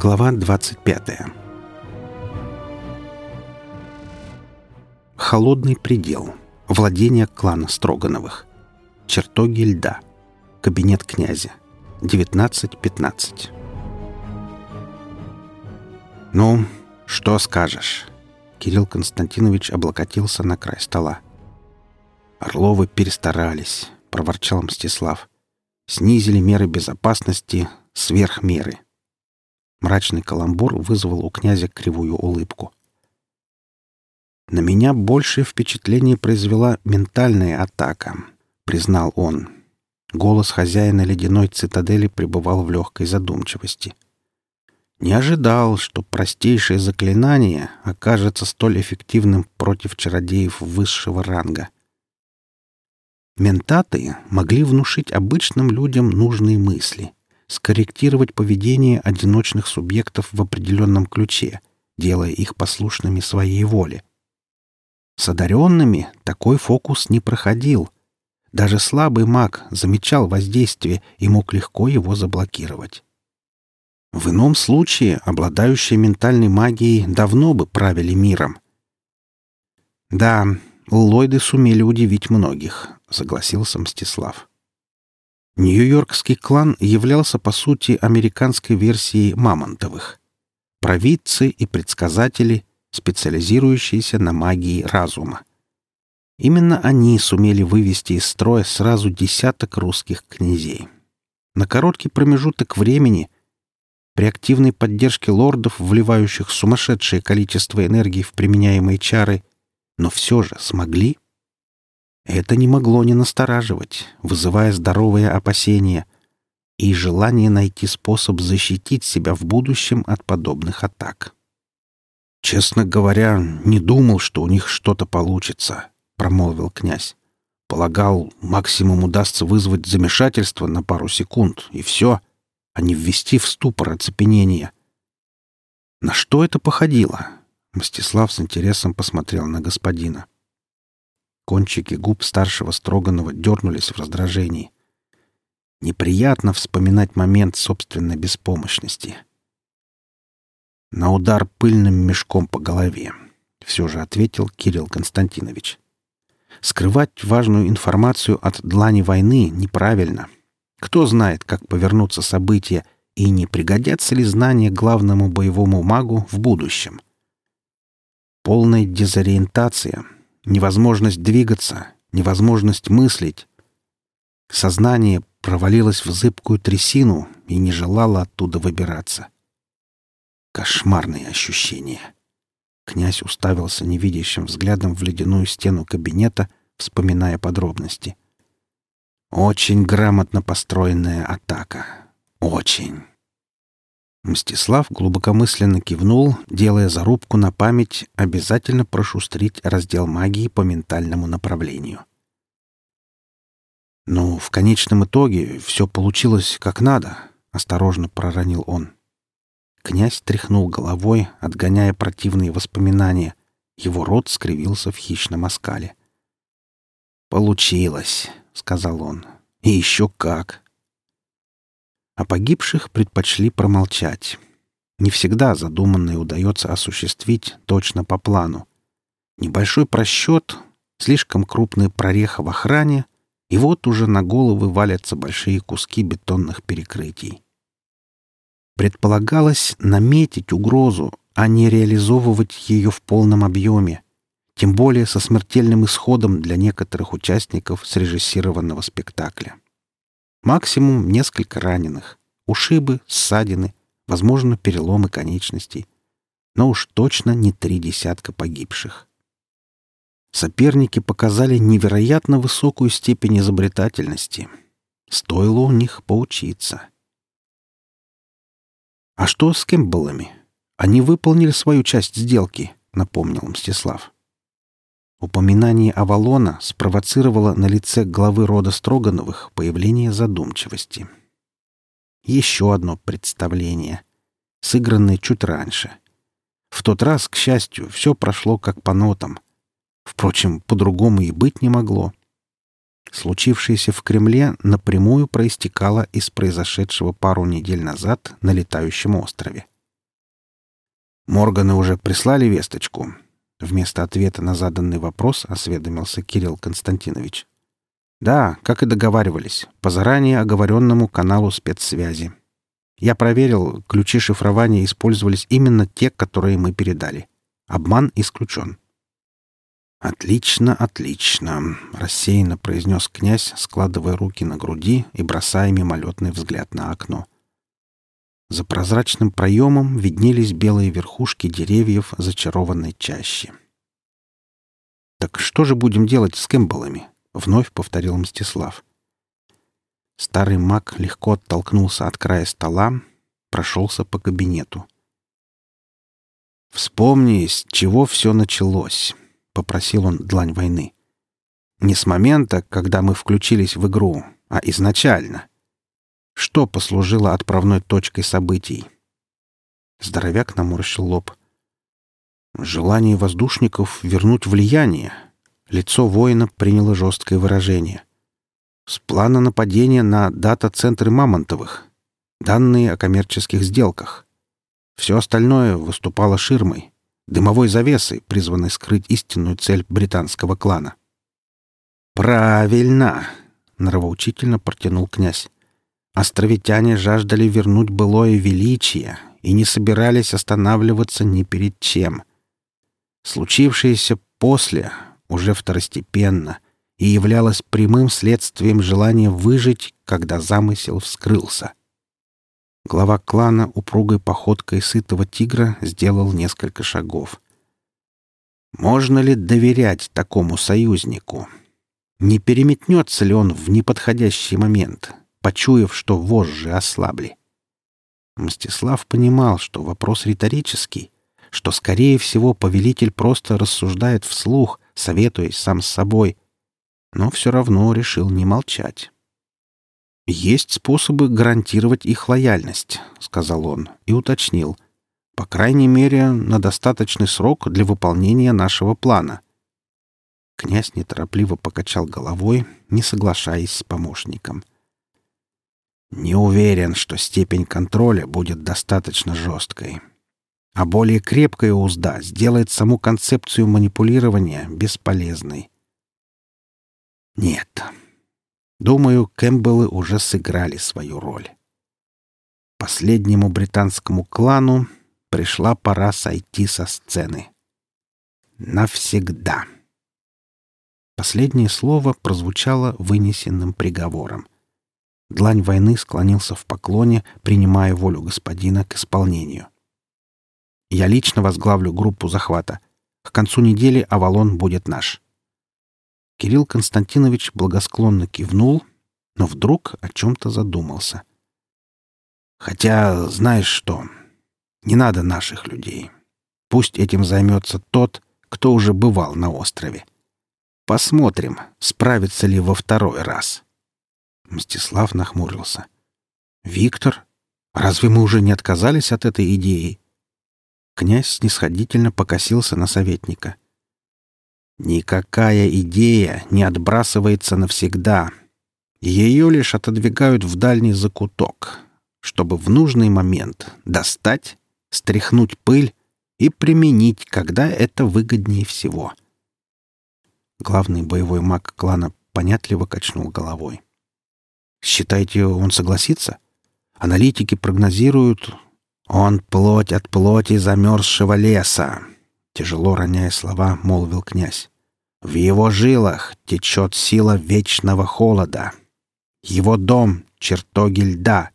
Глава 25 Холодный предел. Владение клана Строгановых. Чертоги льда. Кабинет князя. 19.15 «Ну, что скажешь?» Кирилл Константинович облокотился на край стола. «Орловы перестарались», — проворчал Мстислав. «Снизили меры безопасности сверх меры». Мрачный каламбур вызвал у князя кривую улыбку. «На меня большее впечатление произвела ментальная атака», — признал он. Голос хозяина ледяной цитадели пребывал в легкой задумчивости. «Не ожидал, что простейшее заклинание окажется столь эффективным против чародеев высшего ранга». Ментаты могли внушить обычным людям нужные мысли — скорректировать поведение одиночных субъектов в определенном ключе, делая их послушными своей воле. С одаренными такой фокус не проходил. Даже слабый маг замечал воздействие и мог легко его заблокировать. В ином случае обладающие ментальной магией давно бы правили миром. «Да, Ллойды сумели удивить многих», — согласился Мстислав. Нью-Йоркский клан являлся, по сути, американской версией Мамонтовых. Провидцы и предсказатели, специализирующиеся на магии разума. Именно они сумели вывести из строя сразу десяток русских князей. На короткий промежуток времени при активной поддержке лордов, вливающих сумасшедшее количество энергии в применяемые чары, но все же смогли это не могло не настораживать, вызывая здоровые опасения и желание найти способ защитить себя в будущем от подобных атак. «Честно говоря, не думал, что у них что-то получится», — промолвил князь. «Полагал, максимум удастся вызвать замешательство на пару секунд, и все, а не ввести в ступор оцепенения». «На что это походило?» Мстислав с интересом посмотрел на господина. — Кончики губ старшего Строганова дернулись в раздражении. Неприятно вспоминать момент собственной беспомощности. На удар пыльным мешком по голове. Все же ответил Кирилл Константинович. Скрывать важную информацию от длани войны неправильно. Кто знает, как повернутся события и не пригодятся ли знания главному боевому магу в будущем. Полная дезориентация — невозможность двигаться, невозможность мыслить. Сознание провалилось в зыбкую трясину и не желало оттуда выбираться. Кошмарные ощущения. Князь уставился невидящим взглядом в ледяную стену кабинета, вспоминая подробности. Очень грамотно построенная атака. Очень. Мстислав глубокомысленно кивнул, делая зарубку на память обязательно прошустрить раздел магии по ментальному направлению. «Ну, в конечном итоге все получилось как надо», — осторожно проронил он. Князь тряхнул головой, отгоняя противные воспоминания. Его рот скривился в хищном оскале. «Получилось», — сказал он. «И еще как!» О погибших предпочли промолчать. Не всегда задуманное удается осуществить точно по плану. Небольшой просчет, слишком крупная прореха в охране, и вот уже на головы валятся большие куски бетонных перекрытий. Предполагалось наметить угрозу, а не реализовывать ее в полном объеме, тем более со смертельным исходом для некоторых участников срежиссированного спектакля. Максимум несколько раненых. Ушибы, ссадины, возможно, переломы конечностей. Но уж точно не три десятка погибших. Соперники показали невероятно высокую степень изобретательности. Стоило у них поучиться. «А что с Кэмпбеллами? Они выполнили свою часть сделки», — напомнил Мстислав. Упоминание Авалона спровоцировало на лице главы рода Строгановых появление задумчивости. Еще одно представление, сыгранное чуть раньше. В тот раз, к счастью, все прошло как по нотам. Впрочем, по-другому и быть не могло. Случившееся в Кремле напрямую проистекало из произошедшего пару недель назад на летающем острове. Морганы уже прислали весточку. Вместо ответа на заданный вопрос осведомился Кирилл Константинович. Да, как и договаривались, по заранее оговоренному каналу спецсвязи. Я проверил, ключи шифрования использовались именно те, которые мы передали. Обман исключен. «Отлично, отлично», — рассеянно произнес князь, складывая руки на груди и бросая мимолетный взгляд на окно. За прозрачным проемом виднелись белые верхушки деревьев зачарованной чащи. «Так что же будем делать с Кэмпбеллами?» — вновь повторил Мстислав. Старый маг легко оттолкнулся от края стола, прошелся по кабинету. «Вспомни, с чего все началось», — попросил он длань войны. «Не с момента, когда мы включились в игру, а изначально. Что послужило отправной точкой событий?» Здоровяк наморщил лоб. «Желание воздушников вернуть влияние». Лицо воина приняло жесткое выражение. «С плана нападения на дата-центры Мамонтовых. Данные о коммерческих сделках. Все остальное выступало ширмой, дымовой завесой, призванной скрыть истинную цель британского клана. «Правильно!» — нравоучительно протянул князь. Островитяне жаждали вернуть былое величие и не собирались останавливаться ни перед чем. Случившееся после уже второстепенно и являлось прямым следствием желания выжить, когда замысел вскрылся. Глава клана упругой походкой сытого тигра сделал несколько шагов. Можно ли доверять такому союзнику? Не переметнется ли он в неподходящий момент, почуяв, что вожжи ослабли? Мстислав понимал, что вопрос риторический, что, скорее всего, повелитель просто рассуждает вслух, советуясь сам с собой, но все равно решил не молчать. «Есть способы гарантировать их лояльность», — сказал он и уточнил. «По крайней мере, на достаточный срок для выполнения нашего плана». Князь неторопливо покачал головой, не соглашаясь с помощником. «Не уверен, что степень контроля будет достаточно жесткой. А более крепкая узда сделает саму концепцию манипулирования бесполезной». «Нет, Думаю, Кэмпбеллы уже сыграли свою роль. Последнему британскому клану пришла пора сойти со сцены. Навсегда. Последнее слово прозвучало вынесенным приговором. Длань войны склонился в поклоне, принимая волю господина к исполнению. «Я лично возглавлю группу захвата. К концу недели Авалон будет наш». Кирилл Константинович благосклонно кивнул, но вдруг о чем-то задумался. «Хотя, знаешь что, не надо наших людей. Пусть этим займется тот, кто уже бывал на острове. Посмотрим, справится ли во второй раз». Мстислав нахмурился. «Виктор, разве мы уже не отказались от этой идеи?» Князь снисходительно покосился на советника — Никакая идея не отбрасывается навсегда. Ее лишь отодвигают в дальний закуток, чтобы в нужный момент достать, стряхнуть пыль и применить, когда это выгоднее всего. Главный боевой маг клана понятливо качнул головой. «Считаете, он согласится? Аналитики прогнозируют... Он плоть от плоти замерзшего леса. Тяжело роняя слова, молвил князь. В его жилах течет сила вечного холода. Его дом — чертоги льда.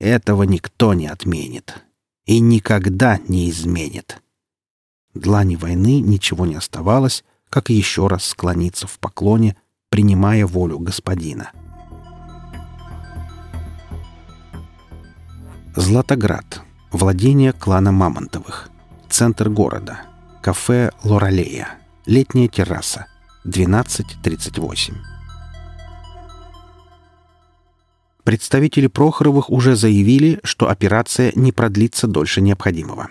Этого никто не отменит. И никогда не изменит. Длани войны ничего не оставалось, как еще раз склониться в поклоне, принимая волю господина. Златоград. Владение клана Мамонтовых. Центр города. Кафе «Лоралея». Летняя терраса. 12.38. Представители Прохоровых уже заявили, что операция не продлится дольше необходимого.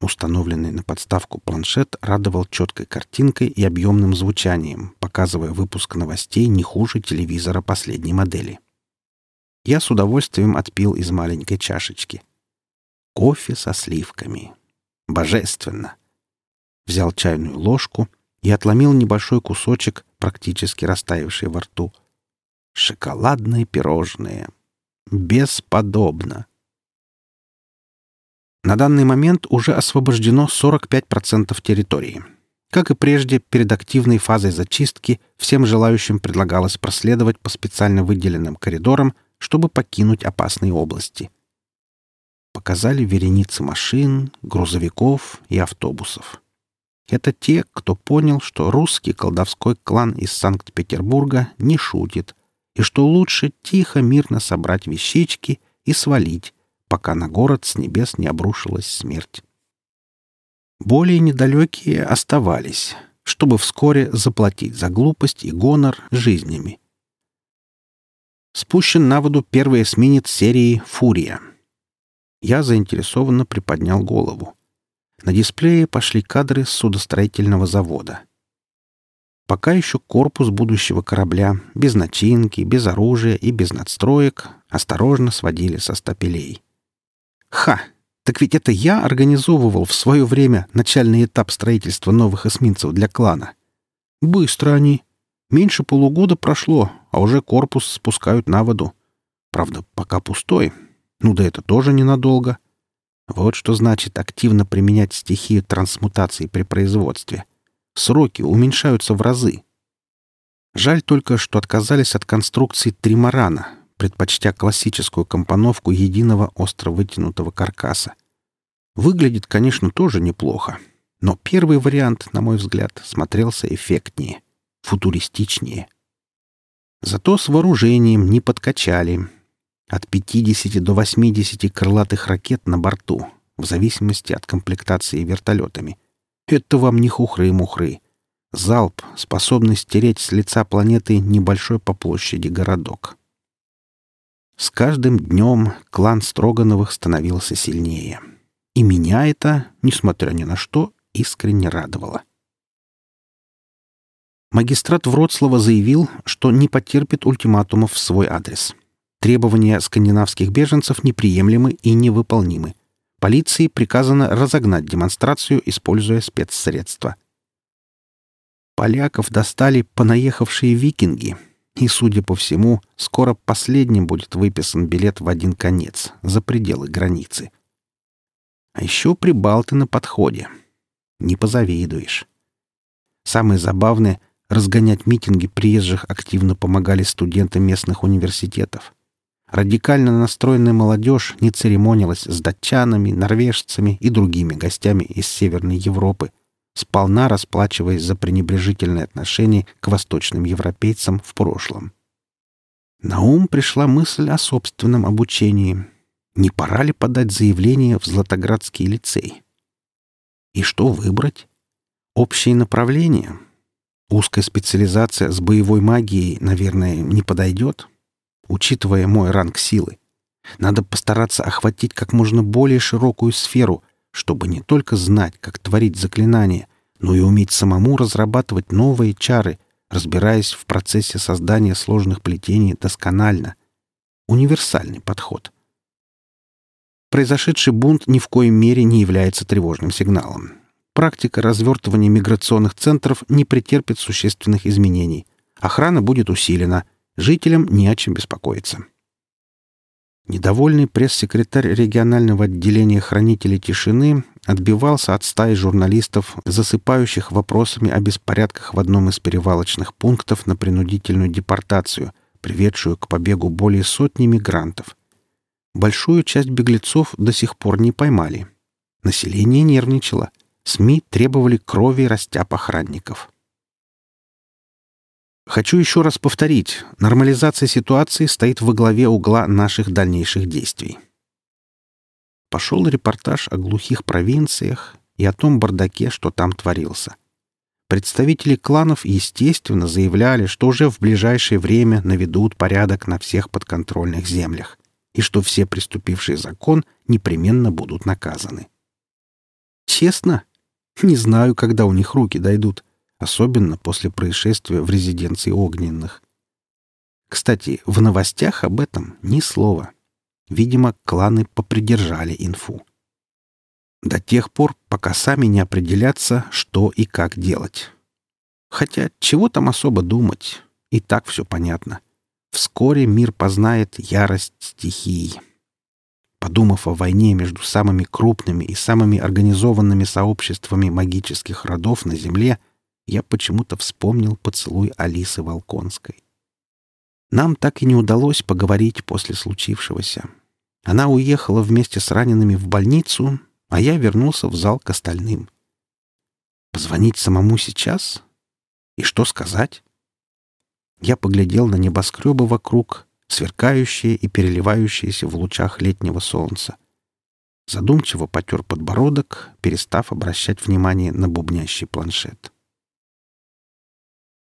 Установленный на подставку планшет радовал четкой картинкой и объемным звучанием, показывая выпуск новостей не хуже телевизора последней модели. Я с удовольствием отпил из маленькой чашечки. Кофе со сливками. Божественно. Взял чайную ложку и отломил небольшой кусочек, практически растаявший во рту. Шоколадные пирожные. Бесподобно. На данный момент уже освобождено 45% территории. Как и прежде, перед активной фазой зачистки всем желающим предлагалось проследовать по специально выделенным коридорам, чтобы покинуть опасные области. Показали вереницы машин, грузовиков и автобусов. Это те, кто понял, что русский колдовской клан из Санкт-Петербурга не шутит, и что лучше тихо, мирно собрать вещички и свалить, пока на город с небес не обрушилась смерть. Более недалекие оставались, чтобы вскоре заплатить за глупость и гонор жизнями. Спущен на воду первый эсминец серии «Фурия». Я заинтересованно приподнял голову. На дисплее пошли кадры с судостроительного завода. Пока еще корпус будущего корабля, без начинки, без оружия и без надстроек, осторожно сводили со стапелей. Ха! Так ведь это я организовывал в свое время начальный этап строительства новых эсминцев для клана. Быстро они. Меньше полугода прошло, а уже корпус спускают на воду. Правда, пока пустой. Ну да это тоже ненадолго. Вот что значит активно применять стихию трансмутации при производстве. Сроки уменьшаются в разы. Жаль только, что отказались от конструкции тримарана, предпочтя классическую компоновку единого остро вытянутого каркаса. Выглядит, конечно, тоже неплохо, но первый вариант, на мой взгляд, смотрелся эффектнее, футуристичнее. Зато с вооружением не подкачали. От 50 до 80 крылатых ракет на борту, в зависимости от комплектации вертолетами. Это вам не хухры-мухры. Залп, способный стереть с лица планеты небольшой по площади городок. С каждым днем клан Строгановых становился сильнее. И меня это, несмотря ни на что, искренне радовало. Магистрат Вроцлава заявил, что не потерпит ультиматумов в свой адрес. Требования скандинавских беженцев неприемлемы и невыполнимы. Полиции приказано разогнать демонстрацию, используя спецсредства. Поляков достали понаехавшие викинги — и, судя по всему, скоро последним будет выписан билет в один конец, за пределы границы. А еще прибалты на подходе. Не позавидуешь. Самое забавное — разгонять митинги приезжих активно помогали студенты местных университетов. Радикально настроенная молодежь не церемонилась с датчанами, норвежцами и другими гостями из Северной Европы, сполна расплачиваясь за пренебрежительное отношение к восточным европейцам в прошлом. На ум пришла мысль о собственном обучении. Не пора ли подать заявление в Златоградский лицей? И что выбрать? Общее направление? Узкая специализация с боевой магией, наверное, не подойдет, учитывая мой ранг силы. Надо постараться охватить как можно более широкую сферу, чтобы не только знать, как творить заклинания, но и уметь самому разрабатывать новые чары, разбираясь в процессе создания сложных плетений досконально. Универсальный подход. Произошедший бунт ни в коей мере не является тревожным сигналом. Практика развертывания миграционных центров не претерпит существенных изменений. Охрана будет усилена, жителям не о чем беспокоиться. Недовольный пресс-секретарь регионального отделения хранителей тишины отбивался от стаи журналистов, засыпающих вопросами о беспорядках в одном из перевалочных пунктов на принудительную депортацию, приведшую к побегу более сотни мигрантов. Большую часть беглецов до сих пор не поймали. Население нервничало. СМИ требовали крови растяп охранников. Хочу еще раз повторить, нормализация ситуации стоит во главе угла наших дальнейших действий. Пошел репортаж о глухих провинциях и о том бардаке, что там творился. Представители кланов, естественно, заявляли, что уже в ближайшее время наведут порядок на всех подконтрольных землях и что все приступившие закон непременно будут наказаны. Честно? Не знаю, когда у них руки дойдут особенно после происшествия в резиденции Огненных. Кстати, в новостях об этом ни слова. Видимо, кланы попридержали инфу. До тех пор, пока сами не определятся, что и как делать. Хотя чего там особо думать? И так все понятно. Вскоре мир познает ярость стихий. Подумав о войне между самыми крупными и самыми организованными сообществами магических родов на Земле, я почему-то вспомнил поцелуй Алисы Волконской. Нам так и не удалось поговорить после случившегося. Она уехала вместе с ранеными в больницу, а я вернулся в зал к остальным. Позвонить самому сейчас? И что сказать? Я поглядел на небоскребы вокруг, сверкающие и переливающиеся в лучах летнего солнца. Задумчиво потер подбородок, перестав обращать внимание на бубнящий планшет.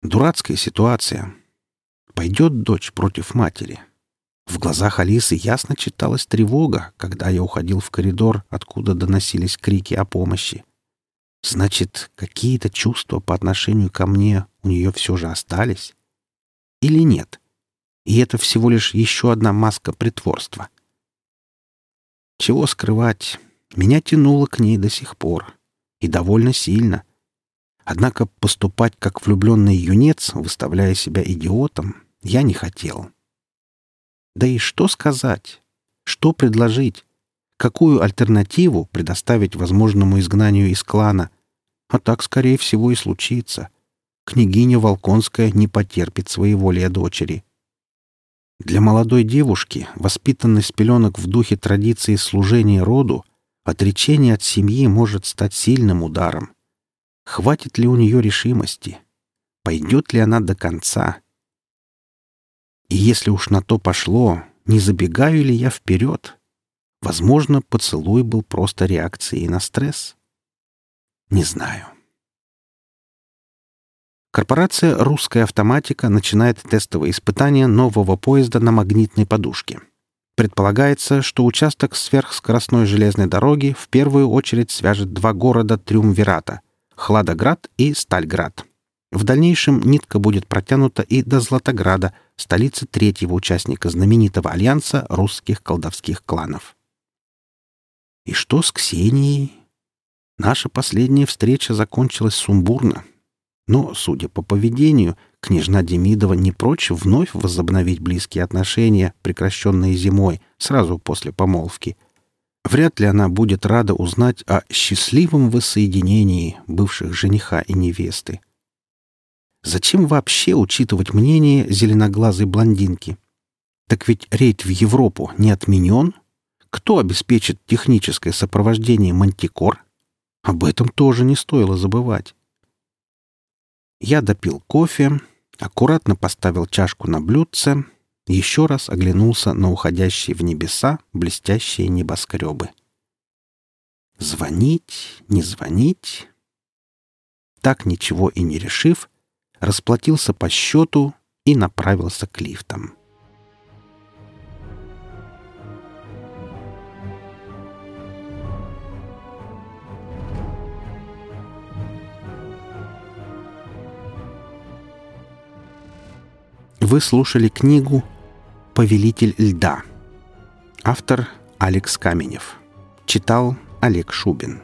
Дурацкая ситуация. Пойдет дочь против матери. В глазах Алисы ясно читалась тревога, когда я уходил в коридор, откуда доносились крики о помощи. Значит, какие-то чувства по отношению ко мне у нее все же остались? Или нет? И это всего лишь еще одна маска притворства. Чего скрывать? Меня тянуло к ней до сих пор. И довольно сильно. Однако поступать как влюбленный юнец, выставляя себя идиотом, я не хотел. Да и что сказать? Что предложить? Какую альтернативу предоставить возможному изгнанию из клана? А так, скорее всего, и случится. Княгиня Волконская не потерпит своеволия дочери. Для молодой девушки, воспитанной с пеленок в духе традиции служения роду, отречение от семьи может стать сильным ударом. Хватит ли у нее решимости? Пойдет ли она до конца? И если уж на то пошло, не забегаю ли я вперед? Возможно, поцелуй был просто реакцией на стресс. Не знаю. Корпорация «Русская автоматика» начинает тестовое испытание нового поезда на магнитной подушке. Предполагается, что участок сверхскоростной железной дороги в первую очередь свяжет два города Триумвирата — Хладоград и Стальград. В дальнейшем нитка будет протянута и до Златограда, столицы третьего участника знаменитого альянса русских колдовских кланов. И что с Ксенией? Наша последняя встреча закончилась сумбурно. Но, судя по поведению, княжна Демидова не прочь вновь возобновить близкие отношения, прекращенные зимой, сразу после помолвки. Вряд ли она будет рада узнать о счастливом воссоединении бывших жениха и невесты. Зачем вообще учитывать мнение зеленоглазой блондинки? Так ведь рейд в Европу не отменен. Кто обеспечит техническое сопровождение «Мантикор»? Об этом тоже не стоило забывать. Я допил кофе, аккуратно поставил чашку на блюдце, еще раз оглянулся на уходящие в небеса блестящие небоскребы. Звонить, не звонить? Так ничего и не решив, расплатился по счету и направился к лифтам. Вы слушали книгу «Повелитель льда». Автор Алекс Каменев. Читал Олег Шубин.